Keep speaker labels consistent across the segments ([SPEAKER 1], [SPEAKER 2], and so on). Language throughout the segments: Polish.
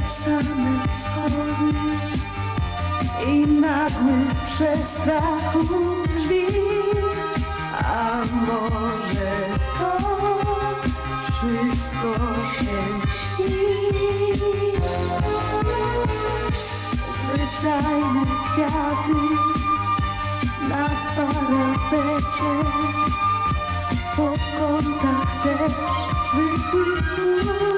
[SPEAKER 1] same schody i nagły przestrachu drzwi. A może to wszystko się śni? Zwyczajne kwiaty na parapecie po kątach też zwykły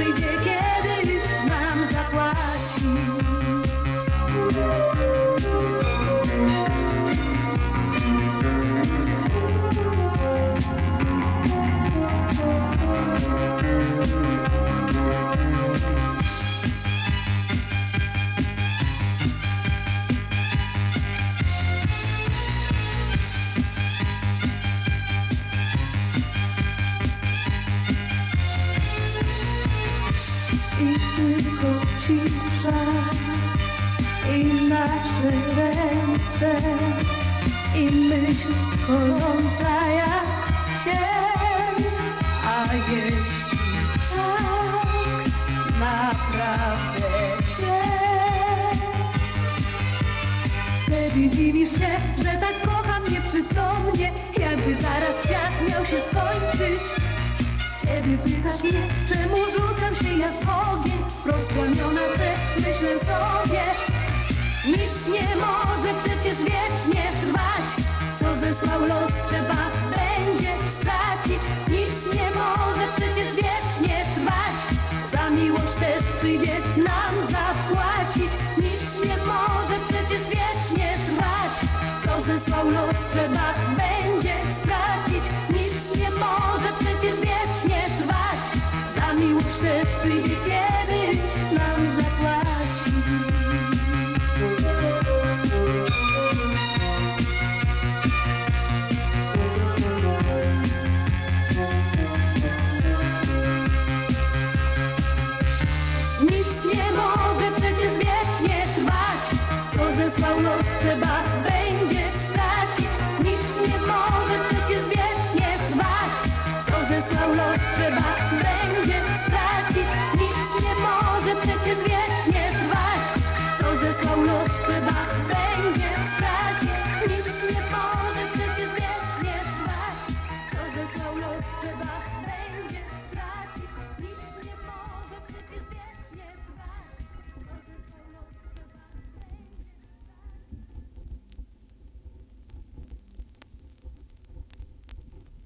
[SPEAKER 1] też przyjdzie, kiedy I nasze ręce I myśl gorąca jak cień. A jeśli tak naprawdę Wtedy dziwisz się, że tak kocham nieprzytomnie Jakby zaraz świat miał się skończyć. Kiedy pytasz mnie, czemu rzucam się jak ogień. Rozpłamiona te myślę trzeba będzie stracić. Nikt nie może przecież wiecznie trwać. Co zesłał los trzeba będzie stracić. Nikt nie może przecież wiecznie trwać. Co zesłał los trzeba będzie stracić. Nikt nie może przecież wiecznie trwać. Co zesłał los trzeba